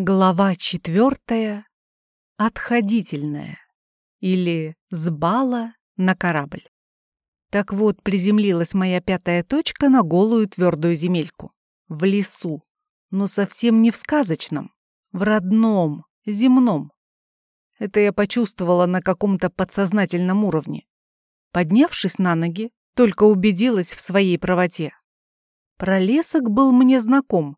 Глава четвертая. Отходительная. Или с бала на корабль. Так вот, приземлилась моя пятая точка на голую твердую земельку. В лесу. Но совсем не в сказочном. В родном, земном. Это я почувствовала на каком-то подсознательном уровне. Поднявшись на ноги, только убедилась в своей правоте. Пролесок был мне знаком,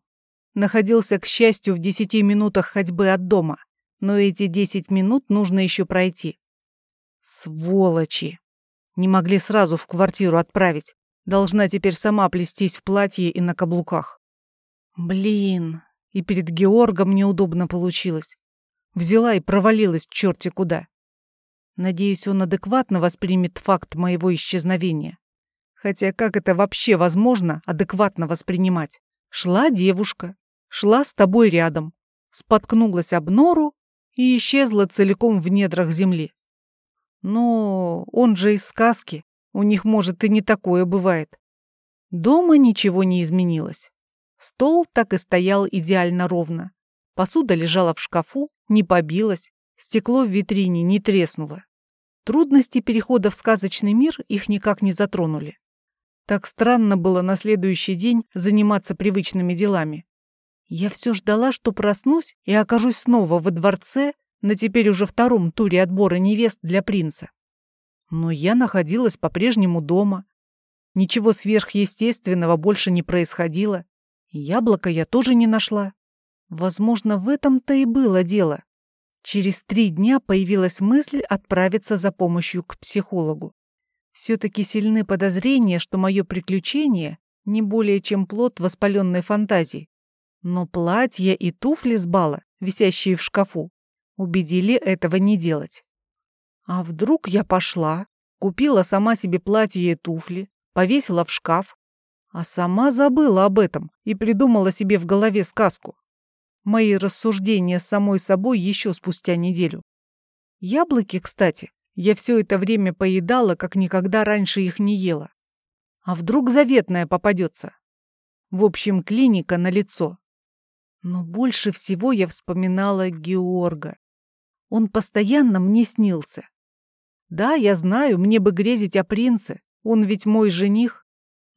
находился, к счастью, в десяти минутах ходьбы от дома, но эти десять минут нужно еще пройти. Сволочи! Не могли сразу в квартиру отправить. Должна теперь сама плестись в платье и на каблуках. Блин, и перед Георгом неудобно получилось. Взяла и провалилась черти куда. Надеюсь, он адекватно воспримет факт моего исчезновения. Хотя как это вообще возможно адекватно воспринимать? Шла девушка, шла с тобой рядом, споткнулась об нору и исчезла целиком в недрах земли. Но он же из сказки, у них, может, и не такое бывает. Дома ничего не изменилось. Стол так и стоял идеально ровно. Посуда лежала в шкафу, не побилась, стекло в витрине не треснуло. Трудности перехода в сказочный мир их никак не затронули. Так странно было на следующий день заниматься привычными делами. Я все ждала, что проснусь и окажусь снова во дворце на теперь уже втором туре отбора невест для принца. Но я находилась по-прежнему дома. Ничего сверхъестественного больше не происходило. Яблоко я тоже не нашла. Возможно, в этом-то и было дело. Через три дня появилась мысль отправиться за помощью к психологу. Все-таки сильны подозрения, что мое приключение не более чем плод воспаленной фантазии. Но платье и туфли с бала, висящие в шкафу, убедили этого не делать. А вдруг я пошла, купила сама себе платье и туфли, повесила в шкаф, а сама забыла об этом и придумала себе в голове сказку. Мои рассуждения с самой собой еще спустя неделю. Яблоки, кстати, я все это время поедала, как никогда раньше их не ела. А вдруг заветное попадется? В общем, клиника на лицо. Но больше всего я вспоминала Георга. Он постоянно мне снился. Да, я знаю, мне бы грезить о принце, он ведь мой жених.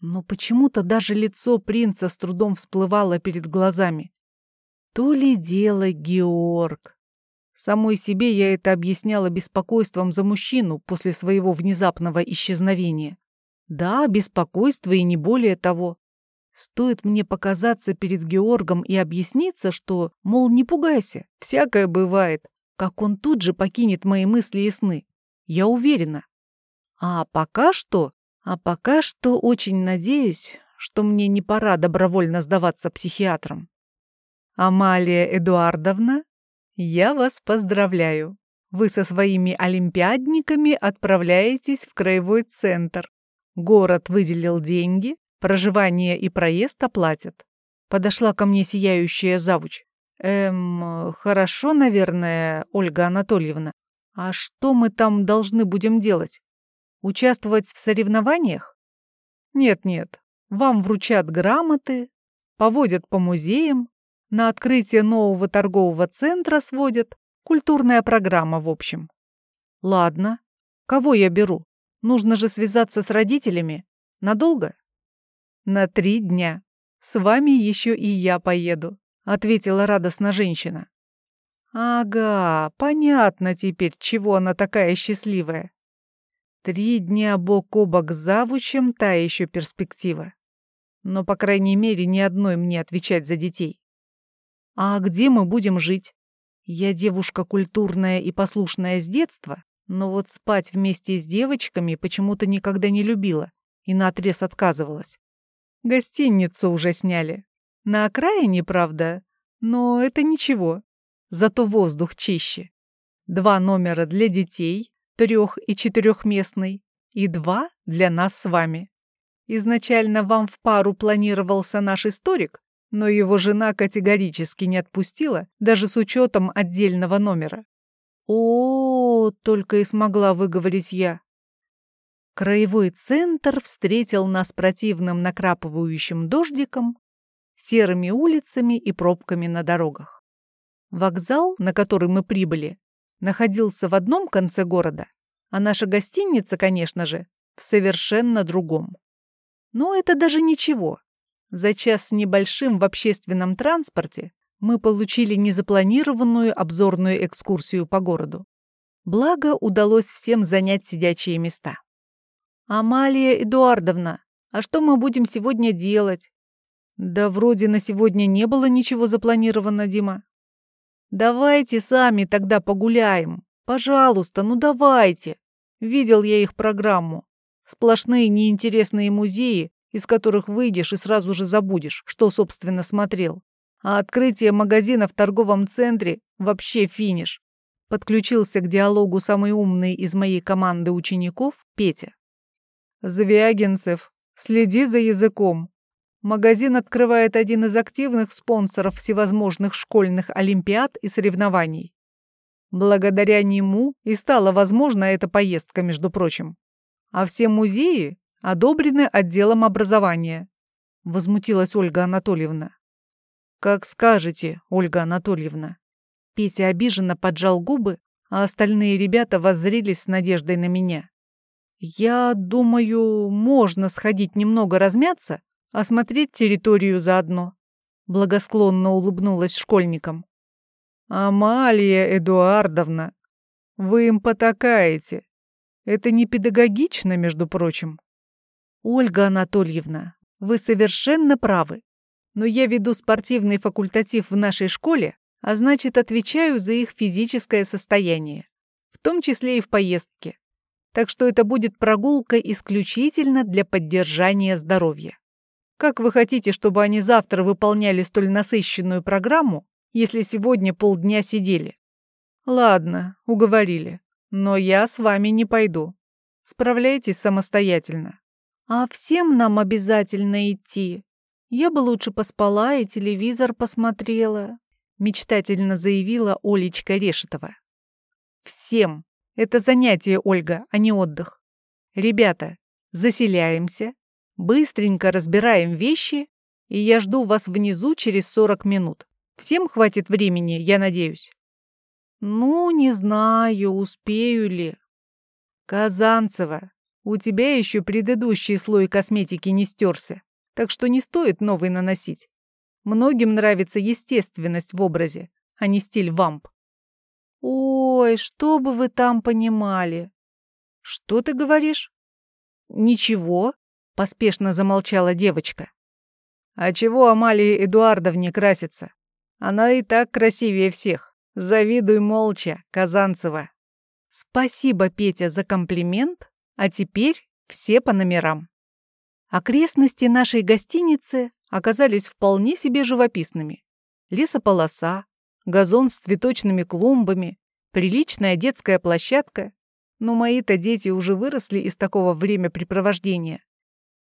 Но почему-то даже лицо принца с трудом всплывало перед глазами. То ли дело Георг. Самой себе я это объясняла беспокойством за мужчину после своего внезапного исчезновения. Да, беспокойство и не более того. Стоит мне показаться перед Георгом и объясниться, что, мол, не пугайся, всякое бывает, как он тут же покинет мои мысли и сны. Я уверена. А пока что, а пока что очень надеюсь, что мне не пора добровольно сдаваться психиатрам. Амалия Эдуардовна, я вас поздравляю. Вы со своими олимпиадниками отправляетесь в краевой центр. Город выделил деньги, Проживание и проезд оплатят. Подошла ко мне сияющая завуч. Эм, хорошо, наверное, Ольга Анатольевна. А что мы там должны будем делать? Участвовать в соревнованиях? Нет-нет, вам вручат грамоты, поводят по музеям, на открытие нового торгового центра сводят. Культурная программа, в общем. Ладно. Кого я беру? Нужно же связаться с родителями. Надолго? «На три дня. С вами еще и я поеду», — ответила радостно женщина. «Ага, понятно теперь, чего она такая счастливая. Три дня бок о бок с завучем — та еще перспектива. Но, по крайней мере, ни одной мне отвечать за детей. А где мы будем жить? Я девушка культурная и послушная с детства, но вот спать вместе с девочками почему-то никогда не любила и наотрез отказывалась. Гостиницу уже сняли. На окраине, правда, но это ничего. Зато воздух чище. Два номера для детей, трех- и четырехместный, и два для нас с вами. Изначально вам в пару планировался наш историк, но его жена категорически не отпустила, даже с учетом отдельного номера. О, только и смогла выговорить я. Краевой центр встретил нас противным накрапывающим дождиком, серыми улицами и пробками на дорогах. Вокзал, на который мы прибыли, находился в одном конце города, а наша гостиница, конечно же, в совершенно другом. Но это даже ничего. За час с небольшим в общественном транспорте мы получили незапланированную обзорную экскурсию по городу. Благо, удалось всем занять сидячие места. «Амалия Эдуардовна, а что мы будем сегодня делать?» «Да вроде на сегодня не было ничего запланировано, Дима». «Давайте сами тогда погуляем. Пожалуйста, ну давайте. Видел я их программу. Сплошные неинтересные музеи, из которых выйдешь и сразу же забудешь, что, собственно, смотрел. А открытие магазина в торговом центре – вообще финиш. Подключился к диалогу самый умный из моей команды учеников Петя. Звягинцев, следи за языком. Магазин открывает один из активных спонсоров всевозможных школьных олимпиад и соревнований. Благодаря нему и стала возможна эта поездка, между прочим а все музеи одобрены отделом образования», — возмутилась Ольга Анатольевна. «Как скажете, Ольга Анатольевна». Петя обиженно поджал губы, а остальные ребята воззрились с надеждой на меня. «Я думаю, можно сходить немного размяться, осмотреть территорию заодно», — благосклонно улыбнулась школьникам. «Амалия Эдуардовна, вы им потакаете. Это не педагогично, между прочим. Ольга Анатольевна, вы совершенно правы. Но я веду спортивный факультатив в нашей школе, а значит, отвечаю за их физическое состояние, в том числе и в поездке. Так что это будет прогулка исключительно для поддержания здоровья. Как вы хотите, чтобы они завтра выполняли столь насыщенную программу, если сегодня полдня сидели? Ладно, уговорили. Но я с вами не пойду. Справляйтесь самостоятельно. А всем нам обязательно идти. Я бы лучше поспала и телевизор посмотрела, мечтательно заявила Олечка Решетова. Всем. Это занятие, Ольга, а не отдых. Ребята, заселяемся, быстренько разбираем вещи, и я жду вас внизу через 40 минут. Всем хватит времени, я надеюсь. «Ну, не знаю, успею ли». «Казанцева, у тебя еще предыдущий слой косметики не стерся, так что не стоит новый наносить. Многим нравится естественность в образе, а не стиль вамп». «Ой, что бы вы там понимали?» «Что ты говоришь?» «Ничего», — поспешно замолчала девочка. «А чего Амалии Эдуардовне красится? Она и так красивее всех». Завидуй молча, Казанцева. Спасибо, Петя, за комплимент, а теперь все по номерам. Окрестности нашей гостиницы оказались вполне себе живописными. Лесополоса, газон с цветочными клумбами, приличная детская площадка. Но мои-то дети уже выросли из такого времяпрепровождения.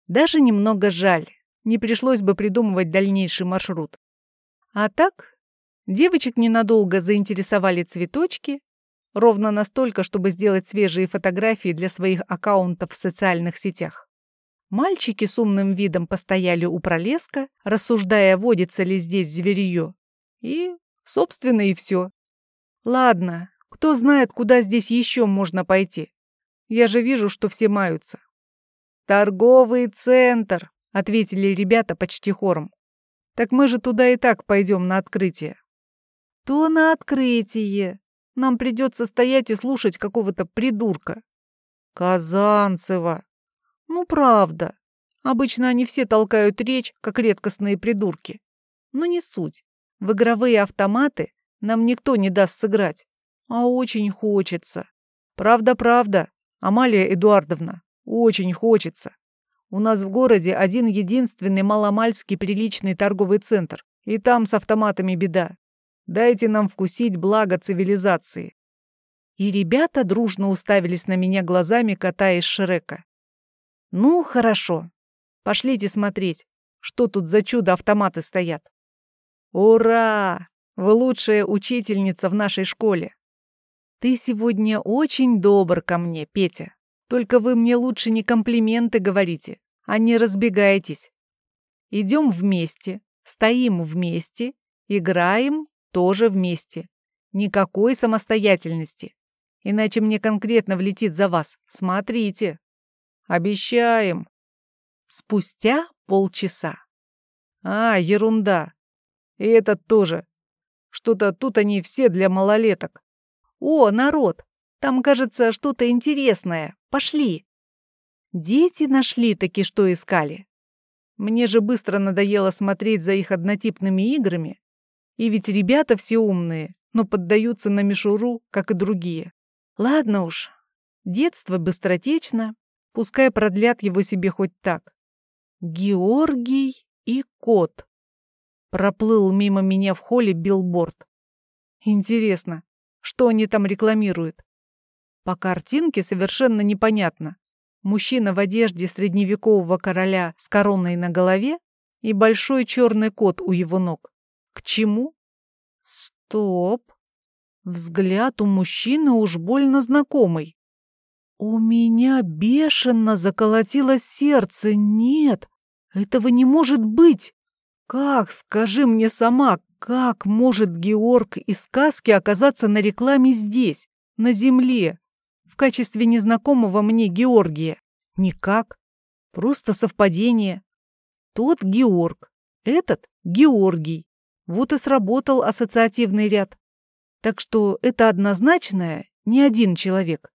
Даже немного жаль, не пришлось бы придумывать дальнейший маршрут. А так, Девочек ненадолго заинтересовали цветочки, ровно настолько, чтобы сделать свежие фотографии для своих аккаунтов в социальных сетях. Мальчики с умным видом постояли у пролеска, рассуждая, водится ли здесь зверье. И, собственно, и все. Ладно, кто знает, куда здесь еще можно пойти. Я же вижу, что все маются. «Торговый центр», — ответили ребята почти хором. «Так мы же туда и так пойдем на открытие» то на открытие. Нам придется стоять и слушать какого-то придурка. Казанцева. Ну, правда. Обычно они все толкают речь, как редкостные придурки. Но не суть. В игровые автоматы нам никто не даст сыграть. А очень хочется. Правда-правда, Амалия Эдуардовна, очень хочется. У нас в городе один единственный маломальский приличный торговый центр, и там с автоматами беда. Дайте нам вкусить благо цивилизации». И ребята дружно уставились на меня глазами кота из Шрека. «Ну, хорошо. Пошлите смотреть, что тут за чудо-автоматы стоят». «Ура! Вы лучшая учительница в нашей школе!» «Ты сегодня очень добр ко мне, Петя. Только вы мне лучше не комплименты говорите, а не разбегайтесь. Идем вместе, стоим вместе, играем тоже вместе. Никакой самостоятельности. Иначе мне конкретно влетит за вас. Смотрите. Обещаем. Спустя полчаса. А, ерунда. И этот тоже. Что-то тут они все для малолеток. О, народ, там, кажется, что-то интересное. Пошли. Дети нашли таки, что искали. Мне же быстро надоело смотреть за их однотипными играми. И ведь ребята все умные, но поддаются на мишуру, как и другие. Ладно уж, детство быстротечно, пускай продлят его себе хоть так. Георгий и кот. Проплыл мимо меня в холле билборд. Интересно, что они там рекламируют? По картинке совершенно непонятно. Мужчина в одежде средневекового короля с короной на голове и большой черный кот у его ног. К чему? Стоп. Взгляд у мужчины уж больно знакомый. У меня бешено заколотилось сердце. Нет, этого не может быть. Как, скажи мне сама, как может Георг из сказки оказаться на рекламе здесь, на земле, в качестве незнакомого мне Георгия? Никак. Просто совпадение. Тот Георг, этот Георгий. Вот и сработал ассоциативный ряд. Так что это однозначно не один человек.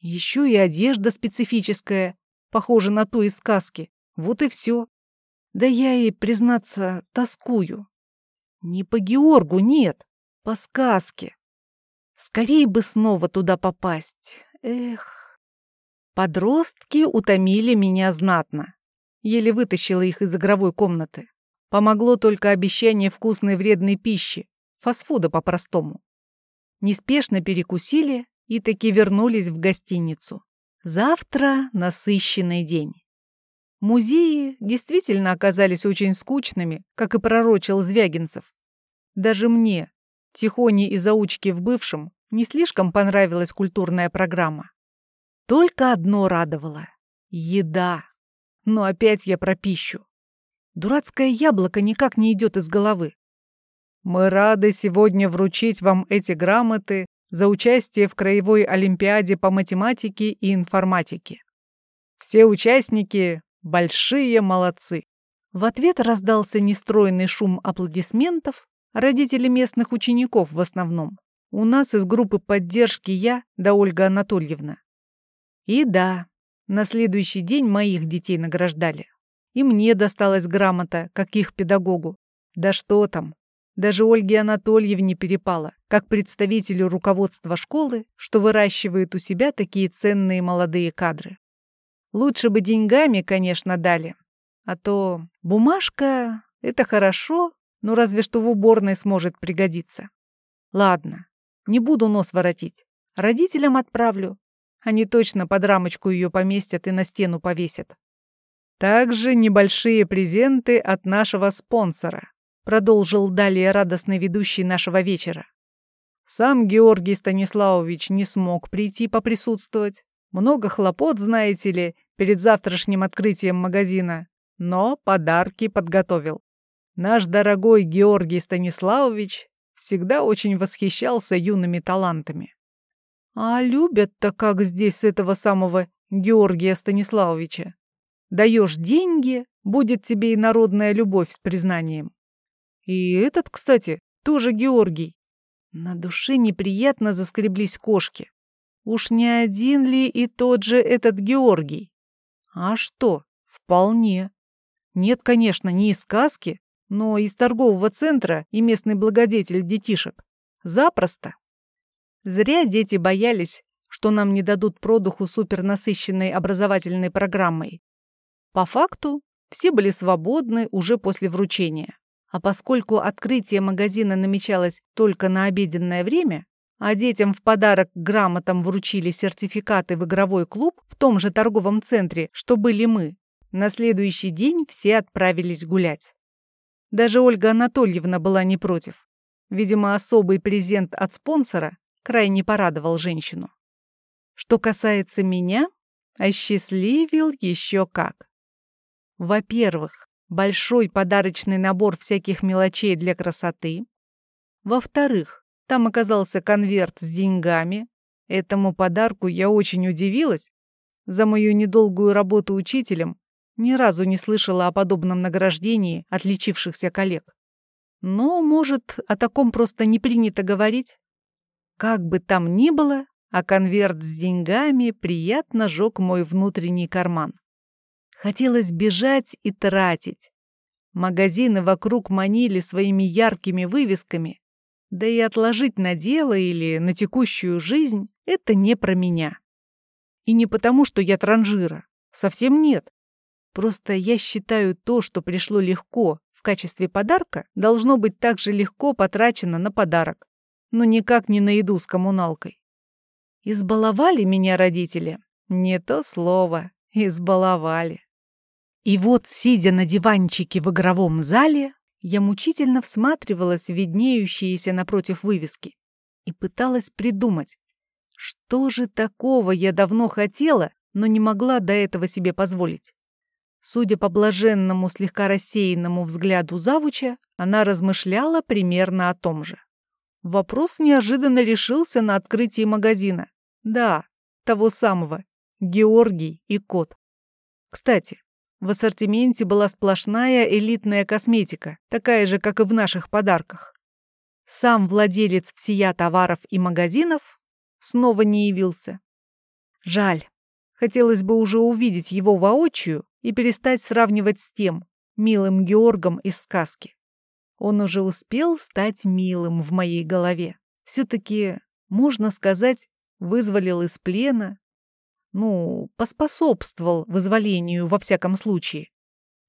Еще и одежда специфическая, похожа на ту из сказки. Вот и все. Да я и, признаться, тоскую. Не по Георгу, нет, по сказке. Скорее бы снова туда попасть. Эх. Подростки утомили меня знатно. Еле вытащила их из игровой комнаты. Помогло только обещание вкусной вредной пищи, фастфуда по-простому. Неспешно перекусили и таки вернулись в гостиницу. Завтра насыщенный день. Музеи действительно оказались очень скучными, как и пророчил Звягинцев. Даже мне, Тихоне и заучке в бывшем, не слишком понравилась культурная программа. Только одно радовало — еда. Но опять я про пищу. Дурацкое яблоко никак не идет из головы. Мы рады сегодня вручить вам эти грамоты за участие в Краевой Олимпиаде по математике и информатике. Все участники — большие молодцы. В ответ раздался нестройный шум аплодисментов, Родители местных учеников в основном. У нас из группы поддержки я да Ольга Анатольевна. И да, на следующий день моих детей награждали. И мне досталась грамота, как их педагогу. Да что там, даже Ольге Анатольевне перепало, как представителю руководства школы, что выращивает у себя такие ценные молодые кадры. Лучше бы деньгами, конечно, дали. А то бумажка — это хорошо, ну, разве что в уборной сможет пригодиться. Ладно, не буду нос воротить. Родителям отправлю. Они точно под рамочку ее поместят и на стену повесят. Также небольшие презенты от нашего спонсора, продолжил далее радостный ведущий нашего вечера. Сам Георгий Станиславович не смог прийти поприсутствовать. Много хлопот, знаете ли, перед завтрашним открытием магазина, но подарки подготовил. Наш дорогой Георгий Станиславович всегда очень восхищался юными талантами. А любят-то как здесь этого самого Георгия Станиславовича. Даешь деньги, будет тебе и народная любовь с признанием. И этот, кстати, тоже Георгий. На душе неприятно заскреблись кошки. Уж не один ли и тот же этот Георгий? А что, вполне. Нет, конечно, не из сказки, но из торгового центра и местный благодетель детишек. Запросто. Зря дети боялись, что нам не дадут продуху супернасыщенной образовательной программой. По факту, все были свободны уже после вручения. А поскольку открытие магазина намечалось только на обеденное время, а детям в подарок грамотам вручили сертификаты в игровой клуб в том же торговом центре, что были мы, на следующий день все отправились гулять. Даже Ольга Анатольевна была не против. Видимо, особый презент от спонсора крайне порадовал женщину. Что касается меня, осчастливил еще как. Во-первых, большой подарочный набор всяких мелочей для красоты. Во-вторых, там оказался конверт с деньгами. Этому подарку я очень удивилась. За мою недолгую работу учителем ни разу не слышала о подобном награждении отличившихся коллег. Но, может, о таком просто не принято говорить? Как бы там ни было, а конверт с деньгами приятно жег мой внутренний карман. Хотелось бежать и тратить. Магазины вокруг манили своими яркими вывесками, да и отложить на дело или на текущую жизнь — это не про меня. И не потому, что я транжира. Совсем нет. Просто я считаю то, что пришло легко в качестве подарка, должно быть также легко потрачено на подарок, но никак не на еду с коммуналкой. Избаловали меня родители? Не то слово. Избаловали. И вот, сидя на диванчике в игровом зале, я мучительно всматривалась в виднеющиеся напротив вывески и пыталась придумать, что же такого я давно хотела, но не могла до этого себе позволить. Судя по блаженному, слегка рассеянному взгляду завуча, она размышляла примерно о том же. Вопрос неожиданно решился на открытии магазина. Да, того самого. Георгий и кот. Кстати, в ассортименте была сплошная элитная косметика, такая же, как и в наших подарках. Сам владелец всея товаров и магазинов снова не явился. Жаль. Хотелось бы уже увидеть его воочию и перестать сравнивать с тем, милым Георгом из сказки. Он уже успел стать милым в моей голове. Все-таки, можно сказать, вызволил из плена, ну, поспособствовал вызволению во всяком случае.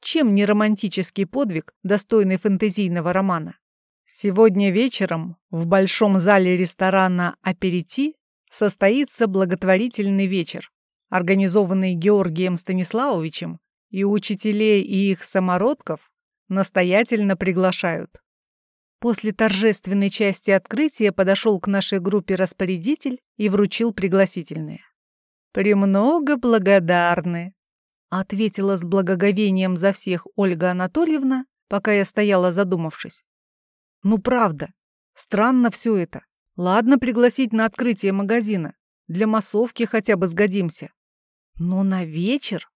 Чем не романтический подвиг, достойный фэнтезийного романа? Сегодня вечером в большом зале ресторана «Аперити» состоится благотворительный вечер, организованный Георгием Станиславовичем, и учителей и их самородков настоятельно приглашают. После торжественной части открытия подошел к нашей группе распорядитель и вручил пригласительные. «Премного благодарны», — ответила с благоговением за всех Ольга Анатольевна, пока я стояла задумавшись. «Ну правда, странно все это. Ладно пригласить на открытие магазина. Для массовки хотя бы сгодимся. Но на вечер?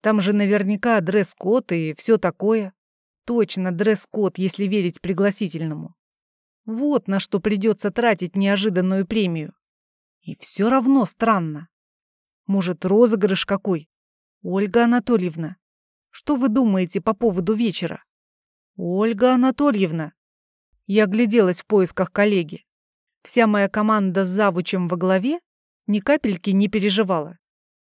Там же наверняка дресс-код и все такое. Точно дресс-код, если верить пригласительному. Вот на что придется тратить неожиданную премию. И все равно странно. Может, розыгрыш какой? Ольга Анатольевна, что вы думаете по поводу вечера? Ольга Анатольевна. Я гляделась в поисках коллеги. Вся моя команда с завучем во главе ни капельки не переживала.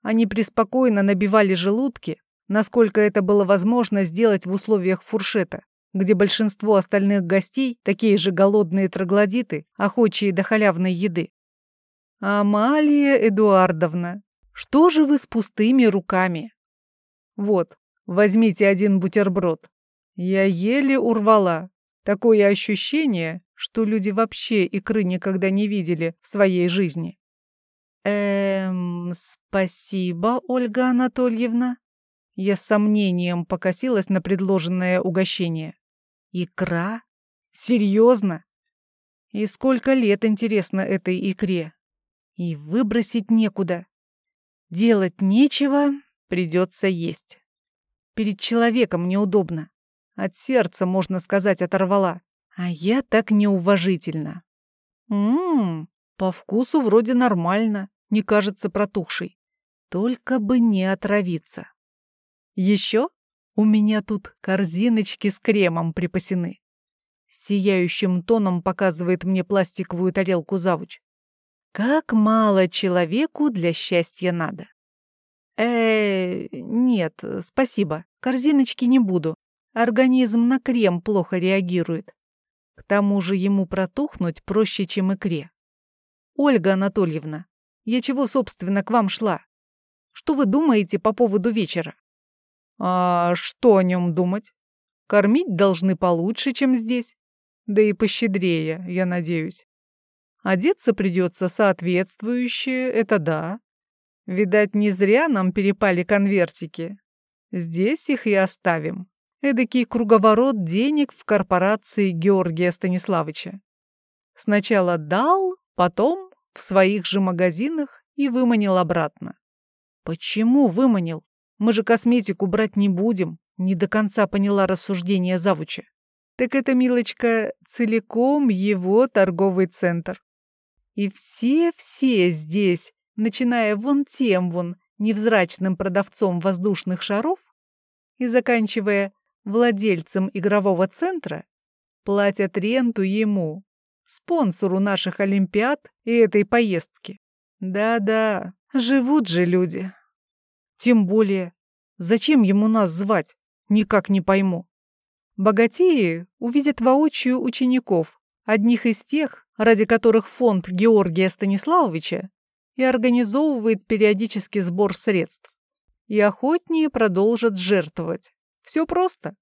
Они преспокойно набивали желудки, насколько это было возможно сделать в условиях фуршета, где большинство остальных гостей такие же голодные троглодиты, охочие до халявной еды. «Амалия Эдуардовна, что же вы с пустыми руками?» «Вот, возьмите один бутерброд. Я еле урвала. Такое ощущение, что люди вообще икры никогда не видели в своей жизни». «Эм, спасибо, Ольга Анатольевна». Я с сомнением покосилась на предложенное угощение. Икра? Серьезно? И сколько лет, интересно, этой икре? И выбросить некуда. Делать нечего, придется есть. Перед человеком неудобно. От сердца, можно сказать, оторвала. А я так неуважительно. Ммм, по вкусу вроде нормально, не кажется протухшей. Только бы не отравиться. Еще у меня тут корзиночки с кремом припасены. Сияющим тоном показывает мне пластиковую тарелку завуч. Как мало человеку для счастья надо. Э, нет, спасибо. Корзиночки не буду. Организм на крем плохо реагирует. К тому же ему протухнуть проще, чем икре. Ольга Анатольевна, я чего, собственно, к вам шла? Что вы думаете по поводу вечера? А что о нем думать? Кормить должны получше, чем здесь. Да и пощедрее, я надеюсь. Одеться придется соответствующе, это да. Видать, не зря нам перепали конвертики. Здесь их и оставим. Эдакий круговорот денег в корпорации Георгия Станиславовича. Сначала дал, потом в своих же магазинах и выманил обратно. Почему выманил? Мы же косметику брать не будем, не до конца поняла рассуждение завуча. Так это, милочка, целиком его торговый центр. И все-все здесь, начиная вон тем вон невзрачным продавцом воздушных шаров и заканчивая владельцем игрового центра, платят ренту ему, спонсору наших Олимпиад и этой поездки. Да-да, живут же люди. Тем более, зачем ему нас звать, никак не пойму. Богатеи увидят воочию учеников, одних из тех, ради которых фонд Георгия Станиславовича и организовывает периодический сбор средств. И охотнее продолжат жертвовать. Все просто.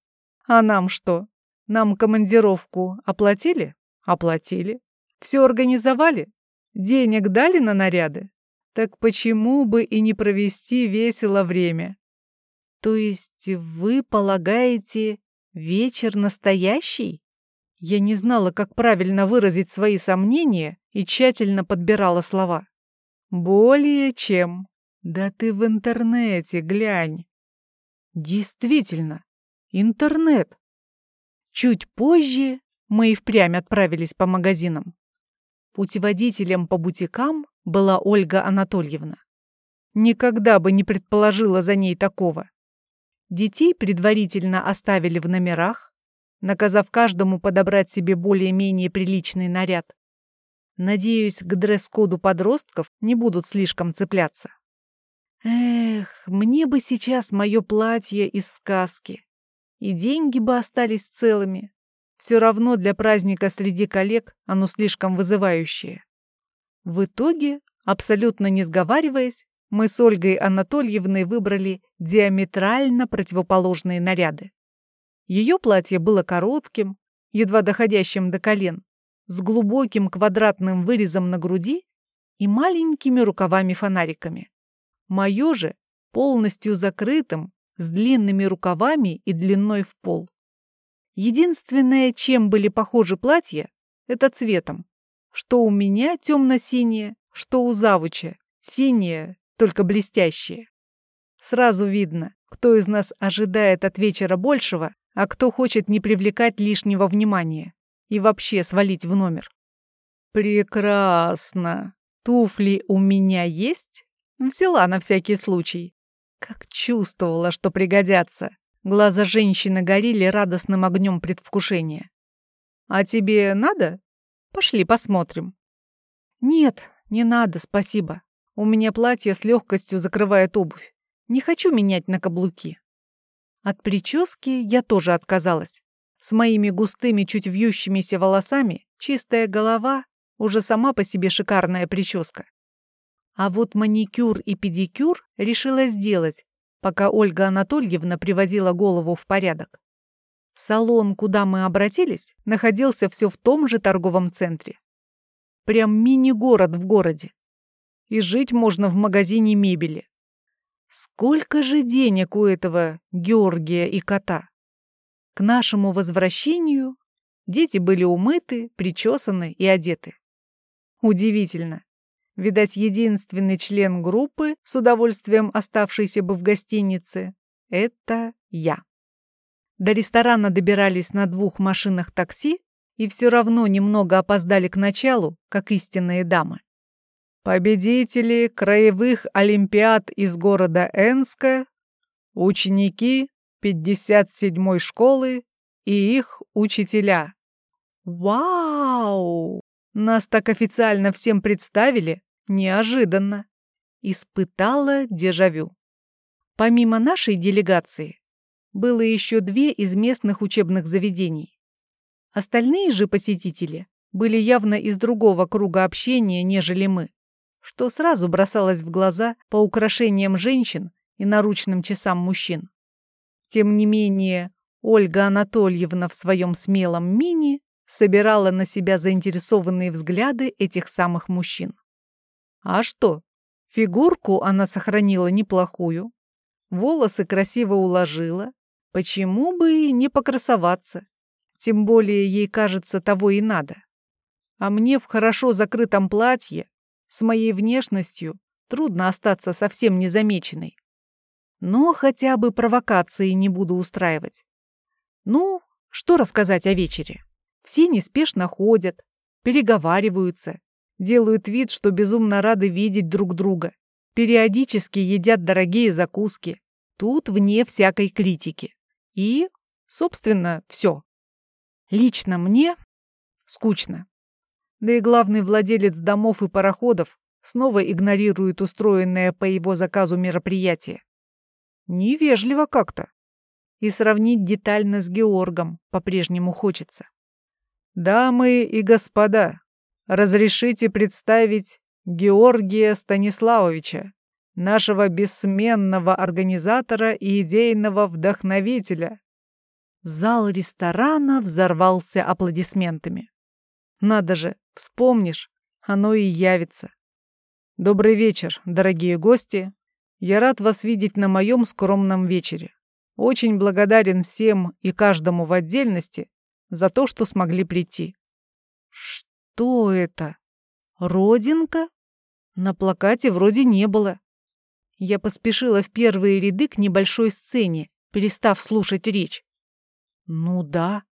А нам что? Нам командировку оплатили? Оплатили. Все организовали? Денег дали на наряды? Так почему бы и не провести весело время? То есть вы полагаете, вечер настоящий? Я не знала, как правильно выразить свои сомнения и тщательно подбирала слова. Более чем. Да ты в интернете глянь. Действительно, интернет. Чуть позже мы и впрямь отправились по магазинам. Путеводителем по бутикам была Ольга Анатольевна. Никогда бы не предположила за ней такого. Детей предварительно оставили в номерах, наказав каждому подобрать себе более-менее приличный наряд. Надеюсь, к дресс-коду подростков не будут слишком цепляться. Эх, мне бы сейчас мое платье из сказки. И деньги бы остались целыми. Все равно для праздника среди коллег оно слишком вызывающее. В итоге, абсолютно не сговариваясь, мы с Ольгой Анатольевной выбрали диаметрально противоположные наряды. Ее платье было коротким, едва доходящим до колен, с глубоким квадратным вырезом на груди и маленькими рукавами-фонариками. Мое же полностью закрытым, с длинными рукавами и длиной в пол. Единственное, чем были похожи платья, это цветом. Что у меня темно-синее, что у завуча синее, только блестящее. Сразу видно, кто из нас ожидает от вечера большего, а кто хочет не привлекать лишнего внимания и вообще свалить в номер. Прекрасно. Туфли у меня есть? Взяла на всякий случай. Как чувствовала, что пригодятся. Глаза женщины горели радостным огнем предвкушения. «А тебе надо? Пошли посмотрим». «Нет, не надо, спасибо. У меня платье с легкостью закрывает обувь. Не хочу менять на каблуки». От прически я тоже отказалась. С моими густыми, чуть вьющимися волосами чистая голова уже сама по себе шикарная прическа. А вот маникюр и педикюр решила сделать, пока Ольга Анатольевна приводила голову в порядок. Салон, куда мы обратились, находился все в том же торговом центре. Прям мини-город в городе. И жить можно в магазине мебели. Сколько же денег у этого Георгия и кота? К нашему возвращению дети были умыты, причесаны и одеты. Удивительно. Видать, единственный член группы, с удовольствием оставшийся бы в гостинице, это я. До ресторана добирались на двух машинах такси и все равно немного опоздали к началу, как истинные дамы. Победители краевых олимпиад из города Энска, ученики 57-й школы и их учителя. Вау! Нас так официально всем представили, неожиданно. Испытала дежавю. Помимо нашей делегации, было еще две из местных учебных заведений. Остальные же посетители были явно из другого круга общения, нежели мы, что сразу бросалось в глаза по украшениям женщин и наручным часам мужчин. Тем не менее, Ольга Анатольевна в своем смелом мини собирала на себя заинтересованные взгляды этих самых мужчин. А что? Фигурку она сохранила неплохую, волосы красиво уложила, Почему бы и не покрасоваться? Тем более ей, кажется, того и надо. А мне в хорошо закрытом платье, с моей внешностью, трудно остаться совсем незамеченной. Но хотя бы провокации не буду устраивать. Ну, что рассказать о вечере? Все неспешно ходят, переговариваются, делают вид, что безумно рады видеть друг друга, периодически едят дорогие закуски. Тут вне всякой критики. И, собственно, все. Лично мне скучно. Да и главный владелец домов и пароходов снова игнорирует устроенное по его заказу мероприятие. Невежливо как-то. И сравнить детально с Георгом по-прежнему хочется. Дамы и господа, разрешите представить Георгия Станиславовича, нашего бессменного организатора и идейного вдохновителя. Зал ресторана взорвался аплодисментами. Надо же, вспомнишь, оно и явится. Добрый вечер, дорогие гости, я рад вас видеть на моем скромном вечере. Очень благодарен всем и каждому в отдельности за то, что смогли прийти. Что это? Родинка? На плакате вроде не было. Я поспешила в первые ряды к небольшой сцене, перестав слушать речь. Ну да,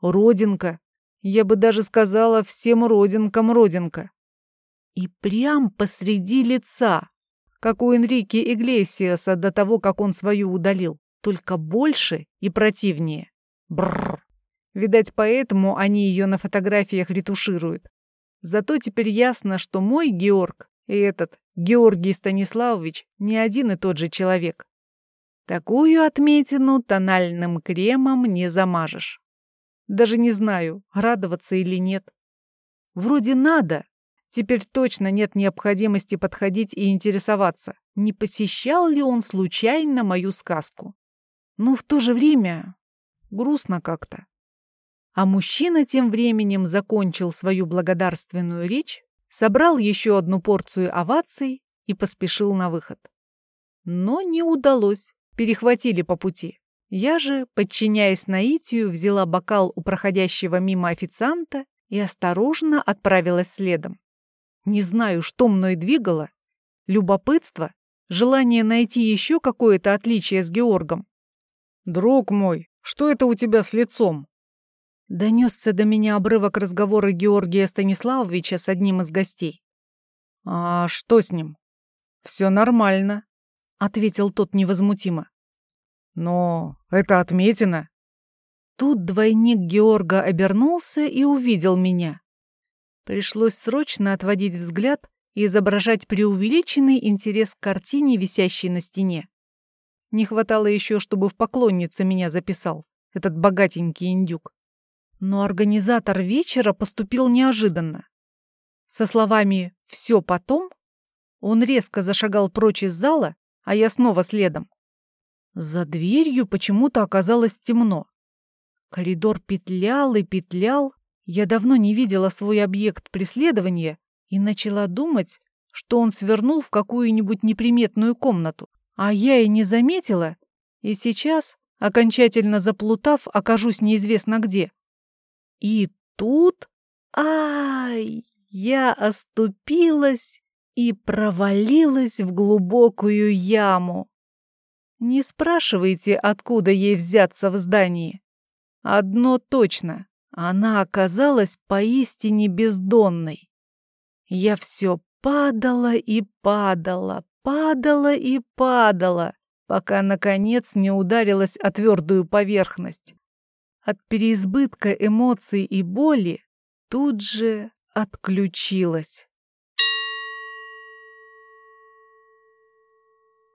родинка. Я бы даже сказала всем родинкам родинка. И прям посреди лица как у Энрике Иглесиаса до того, как он свою удалил, только больше и противнее. Бррр. Видать, поэтому они ее на фотографиях ретушируют. Зато теперь ясно, что мой Георг и этот Георгий Станиславович не один и тот же человек. Такую отметину тональным кремом не замажешь. Даже не знаю, радоваться или нет. Вроде надо, Теперь точно нет необходимости подходить и интересоваться, не посещал ли он случайно мою сказку. Но в то же время грустно как-то. А мужчина тем временем закончил свою благодарственную речь, собрал еще одну порцию оваций и поспешил на выход. Но не удалось, перехватили по пути. Я же, подчиняясь наитию, взяла бокал у проходящего мимо официанта и осторожно отправилась следом. Не знаю, что мной двигало. Любопытство? Желание найти еще какое-то отличие с Георгом? «Друг мой, что это у тебя с лицом?» Донесся до меня обрывок разговора Георгия Станиславовича с одним из гостей. «А что с ним?» «Все нормально», — ответил тот невозмутимо. «Но это отметина». Тут двойник Георга обернулся и увидел меня. Пришлось срочно отводить взгляд и изображать преувеличенный интерес к картине, висящей на стене. Не хватало еще, чтобы в поклоннице меня записал, этот богатенький индюк. Но организатор вечера поступил неожиданно. Со словами «все потом» он резко зашагал прочь из зала, а я снова следом. За дверью почему-то оказалось темно. Коридор петлял и петлял, я давно не видела свой объект преследования и начала думать, что он свернул в какую-нибудь неприметную комнату. А я и не заметила, и сейчас, окончательно заплутав, окажусь неизвестно где. И тут... Ай! Я оступилась и провалилась в глубокую яму. Не спрашивайте, откуда ей взяться в здании. Одно точно. Она оказалась поистине бездонной. Я все падала и падала, падала и падала, пока, наконец, не ударилась о твердую поверхность. От переизбытка эмоций и боли тут же отключилась.